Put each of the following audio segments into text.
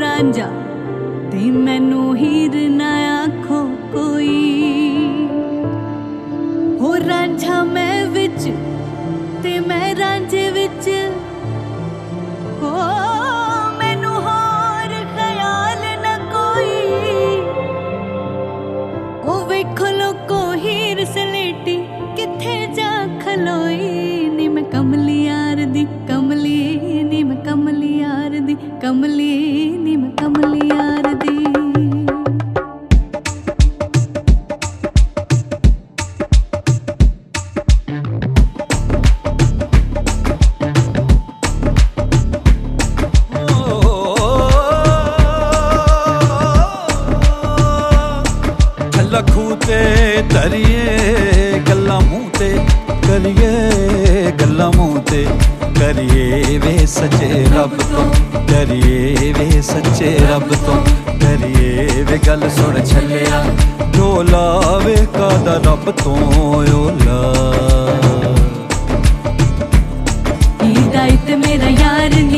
ਰਾਂਝਾ? ਤੇ ਮੈਨੂੰ ਹੀਰ ਨਾ ਆਖੋ ਕੋਈ। ਹੋ ਰਾਂਝਾ ਮੈਂ ਵਿੱਚ ਤੇ ਮੈਂ ਰਾਂਝੇ ਵਿੱਚ। ਹੋ ਮੈਨੂੰ ਹੋਰ ਖਿਆਲ ਨਾ ਕੋਈ। ਉਹ ਵੇਖੋ ਲੋਕੋ ਹੀਰ ਸਲੇਟੀ ਕਿੱਥੇ ਜਾ ਖਲੋਈ। ਨੀ ਮੈਂ ਕਮਲ ਲਖੂ ਤੇ ਧਰੀਏ, ਗੱਲਾਂ ਮੂੰਹ ਤੇ ਕਰੀਏ, ਗੱਲਾਂ ਮੂੰਹ ਤੇ ਕਰੀਏ ਵੇ ਸੱਚੇ ਰੱਬ ਤੋਂ, ਕਰੀਏ ਵੇ ਸੱਚੇ ਰੱਬ ਤੋਂ, ਕਰੀਏ ਵੇ ਗੱਲ ਸੁਣ ਛੱਲਿਆ ਢੋਲਾ ਵੇ ਕਾਦਾ ਰੱਬ ਤੋਂ ਓਲਾ। ਹਿਦਾਇਤ ਮੇਰਾ ਯਾਰ ਨਹੀਂ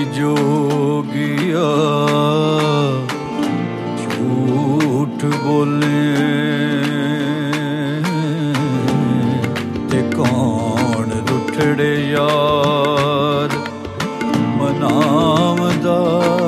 ਆਖ ਜੋਗਿਆ। ਝੂਠ ਬੋਲੇ। ਤੇ ਕੌਣ ਰੁੱਠੜੇ ਯਾਰ? ਮਨਾਵਦਾ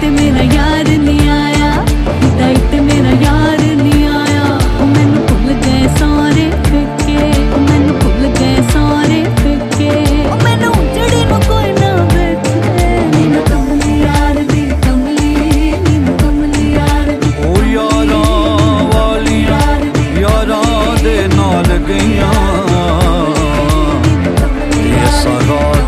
ਤੇ ਮੇਰਾ ਯਾਰ ਨਹੀਂ ਆਇਆ। ਟਾਈਟ ਤੇ ਮੇਰਾ ਯਾਰ ਨਹੀਂ ਆਇਆ। ਉਹ ਮੈਨੂੰ ਭੁੱਲ ਗਏ ਸਾਰੇ ਫਿੱਕੇ ਉਹ ਮੈਨੂੰ ਭੁੱਲ ਗਏ ਸਾਰੇ ਫਿੱਕੇ ਉਹ ਮੈਨੂੰ ਜਿਹੜੀ ਨੂੰ ਕੋਈ ਨਾ ਬੈਠੇ ਨੀ ਮੈਂ ਕਮਲੀ ਯਾਰ ਦੀ ਕਮਲੀ ਨੀ ਮੈਂ ਕਮਲੀ ਯਾਰ ਦੀ ਉਹ ਯਾਰਾ ਵਾਲੀਆਂ ਯਾਰਾ ਦੇ ਨਾਲ ਗਈਆਂ। ਇਹ ਸਾਰਾ